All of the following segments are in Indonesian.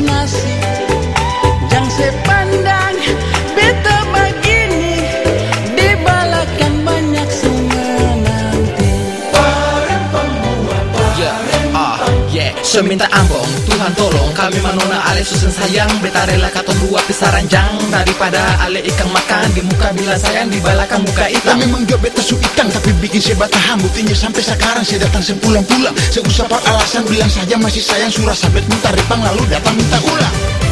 nasce. Seminta ambong, Tuhan tolong kami manona ale susun sayang. Beta rela katon dua pisaranjang Daripada ale ikan makan di muka bila sayang di balakan muka hitam Memang dia beta su ikan tapi bikin saya tahan Buktinya sampai sekarang saya datang sepulang-pulang Saya usah alasan bilang saja masih sayang. Surah sabet minta repang lalu datang minta ulang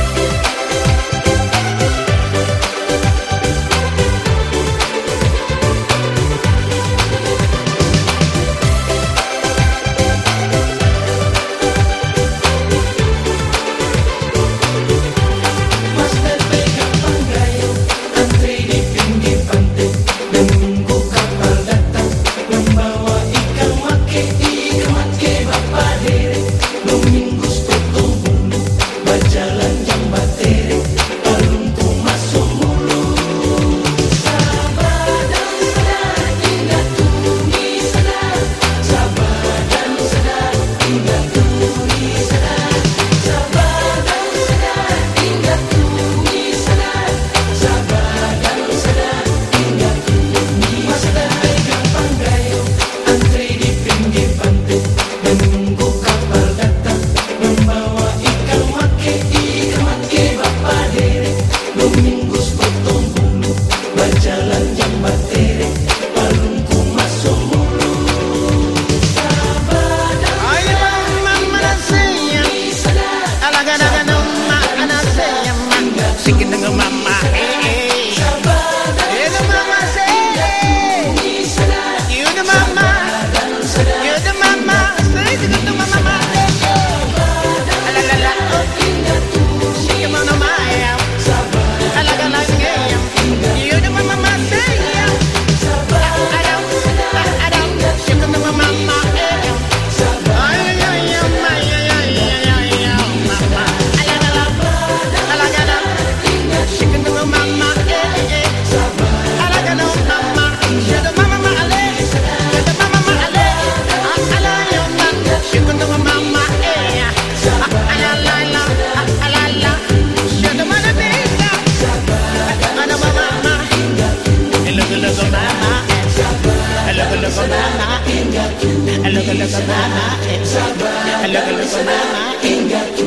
Sana, Sabah, Sana, Ingatu,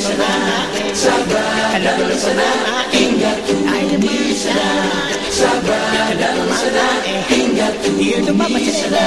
Sana, Sabah, Sana, Ingatu, Sana, Sabah, Sana, Ingatu, Sana,